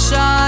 shine.